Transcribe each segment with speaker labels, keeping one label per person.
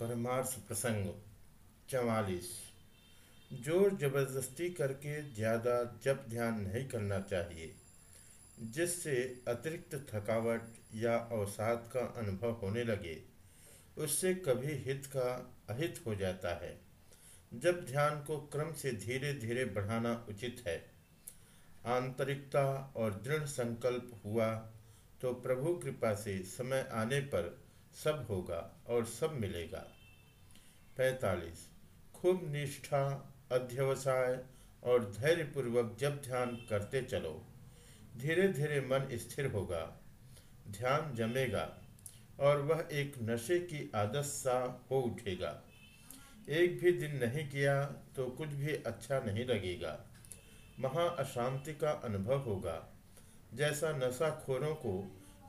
Speaker 1: परमार्थ प्रसंग, चवालीस। ज़ोर ज़बरदस्ती करके ज़्यादा जप ध्यान नहीं करना चाहिए, जिससे अतिरिक्त थकावट या अवसाद का अनुभव होने लगे, उससे कभी हित का अहित हो जाता है। जब ध्यान को क्रम से धीरे धीरे बढ़ाना उचित है, आंतरिकता और दृढ़ संकल्प हुआ तो प्रभु कृपा से समय आने पर सब होगा और सब मिलेगा। पैतालीस। खूब निष्ठा, अध्यवसाय और धैर्यपूर्वक जब ध्यान करते चलो धीरे धीरे मन स्थिर होगा, ध्यान जमेगा और वह एक नशे की आदत सा हो उठेगा। एक भी दिन नहीं किया तो कुछ भी अच्छा नहीं लगेगा। महा अशांति का अनुभव होगा। जैसा नशाखोरों को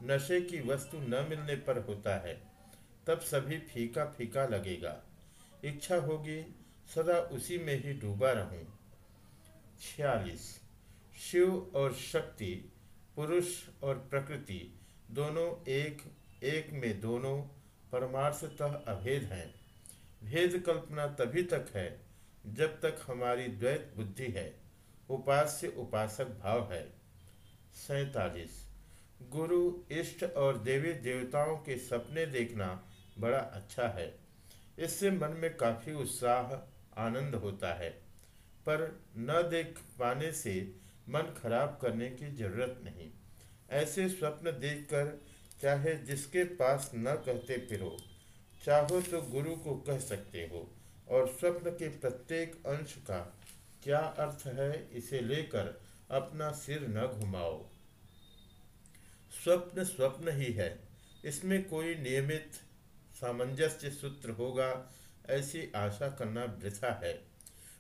Speaker 1: नशे की वस्तु न मिलने पर होता है, तब सभी फीका फीका लगेगा। इच्छा होगी, सदा उसी में ही डूबा रहूँ। छियालीस। शिव और शक्ति, पुरुष और प्रकृति, दोनों एक एक में दोनों परमार्थतः अभेद हैं। भेद कल्पना तभी तक है, जब तक हमारी द्वैत बुद्धि है। उपास्य उपासक भाव है। सैतालीस। गुरु, इष्ट और देवी देवताओं के सपने देखना बड़ा अच्छा है। इससे मन में काफ़ी उत्साह, आनंद होता है। पर न देख पाने से मन खराब करने की ज़रूरत नहीं। ऐसे स्वप्न देखकर चाहे जिसके पास न कहते फिरो, चाहो तो गुरु को कह सकते हो। और स्वप्न के प्रत्येक अंश का क्या अर्थ है, इसे लेकर अपना सिर न घुमाओ। स्वप्न स्वप्न ही है। इसमें कोई नियमित, सामंजस्य सूत्र होगा, ऐसी आशा करना वृथा है।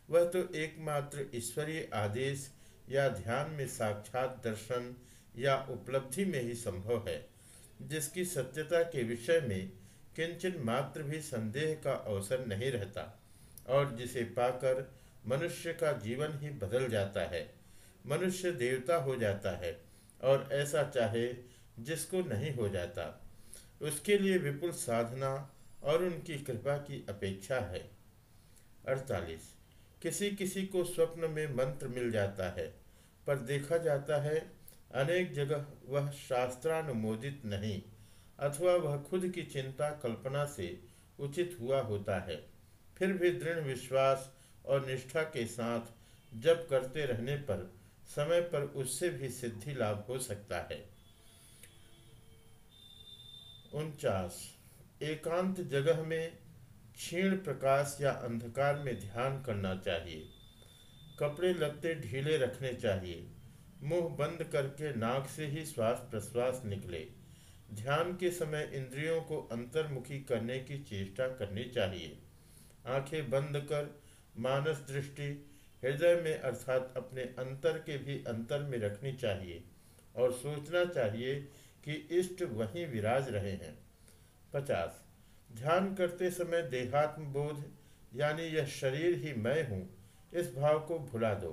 Speaker 1: वह तो एकमात्र ईश्वरीय आदेश या ध्यान में साक्षात दर्शन या उपलब्धि में ही संभव है, जिसकी सत्यता के विषय में किंचन मात्र भी संदेह का अवसर नहीं रहता और जिसे पाकर मनुष्य का जीवन ही बदल जाता है, मनुष्य देवता हो जाता है। और ऐसा चाहे जिसको नहीं हो जाता। उसके लिए विपुल साधना और उनकी कृपा की अपेक्षा है। अड़तालीस। किसी किसी को स्वप्न में मंत्र मिल जाता है, पर देखा जाता है अनेक जगह वह शास्त्रानुमोदित नहीं, अथवा वह खुद की चिंता कल्पना से उचित हुआ होता है। फिर भी दृढ़ विश्वास और निष्ठा के साथ जब करते रहने पर समय पर उससे भी सिद्धि लाभ हो सकता है। उनचास, एकांत जगह में क्षीण प्रकाश या अंधकार में ध्यान करना चाहिए। कपड़े लगते ढीले रखने चाहिए। मुँह बंद करके नाक से ही श्वास प्रश्वास निकले। ध्यान के समय इंद्रियों को अंतर्मुखी करने की चेष्टा करनी चाहिए। आँखें बंद कर मानस दृष्टि हृदय में अर्थात अपने अंतर के भी अंतर में रखनी चाहिए और सोचना चाहिए कि इष्ट वहीं विराज रहे हैं। पचास, ध्यान करते समय देहात्म बोध यानी यह शरीर ही मैं हूँ, इस भाव को भुला दो।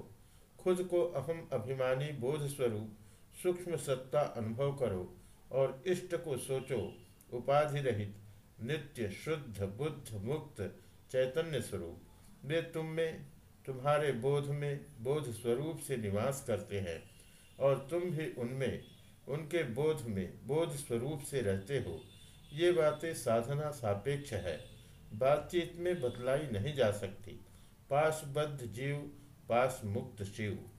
Speaker 1: खुद को अहम अभिमानी बोध स्वरूप, सूक्ष्म सत्ता अनुभव करो और इष्ट को सोचो, उपाधि रहित, नित्य शुद्ध बुद्ध मुक्त चैतन्य स्वरूप। वे तुम में तुम्हारे बोध में बोध स्वरूप से निवास करते हैं और तुम भी उनमें, उनके बोध में बोध स्वरूप से रहते हो। ये बातें साधना सापेक्ष है। बातचीत में बतलाई नहीं जा सकती। पासबद्ध जीव पास मुक्त शिव।